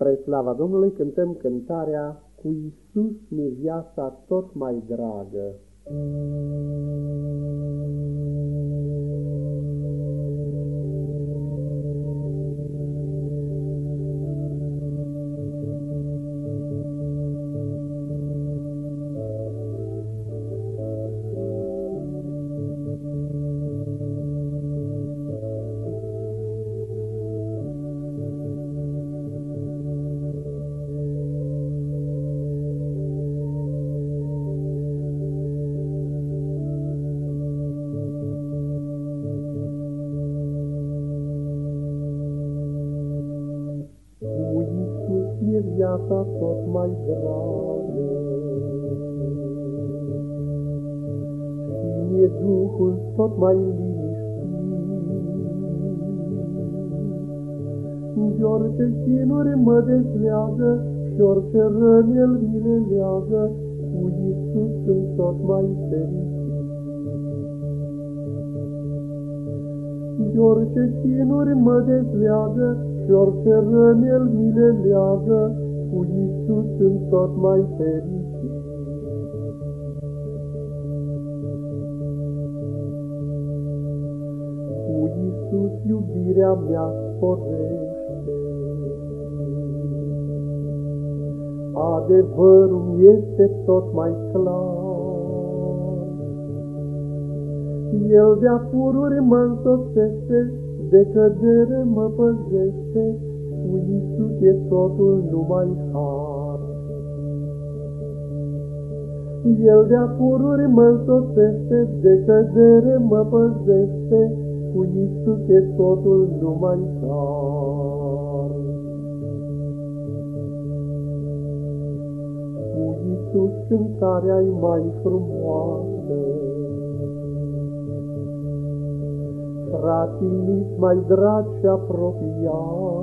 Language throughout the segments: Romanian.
Spre slava Domnului cântăm cântarea Cu Iisus mi viața tot mai dragă. E viața tot mai dragă. Și mi-e Duhul tot mai liniștit. De orice chinuri mă dezleagă și orice răni el mi le leagă, cu Iisus sunt tot mai fericit. De orice chinuri mă dezleagă și orice răni el mi le leagă, cu Iisus sunt tot mai fericit. Cu Iisus iubirea mea sporește. Adevărul este tot mai clar. El de-a pururi mă însoțește, de cădere mă păzește, cu Iisus e totul numai har. El de-a pururi mă însoțește, de cădere mă păzește, cu Iisus e totul numai har. Cu Iisus cântarea-i mai frumoasă, frații mai dragi și apropiat.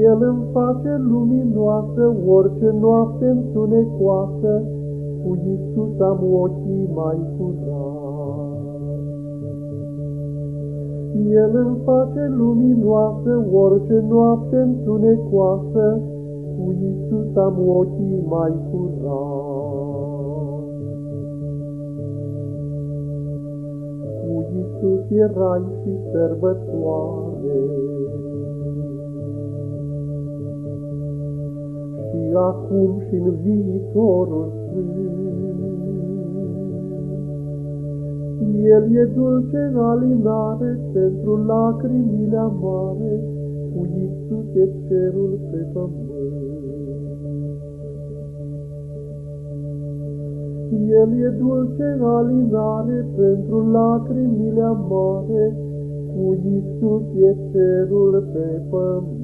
El îmi face luminoasă orice noapte întunecoasă, cu Iisus am ochii mai curat. El îmi face luminoasă orice noapte întunecoasă, cu Iisus am ochii mai curat. Iisus e rai și sărbătoare. Și acum și în viitorul El e dulce alinare pentru lacrimile amare, cu Iisus e cerul pe pământ. El e dulce alinare pentru lacrimile amare, cu Iisus e cerul pe pământ.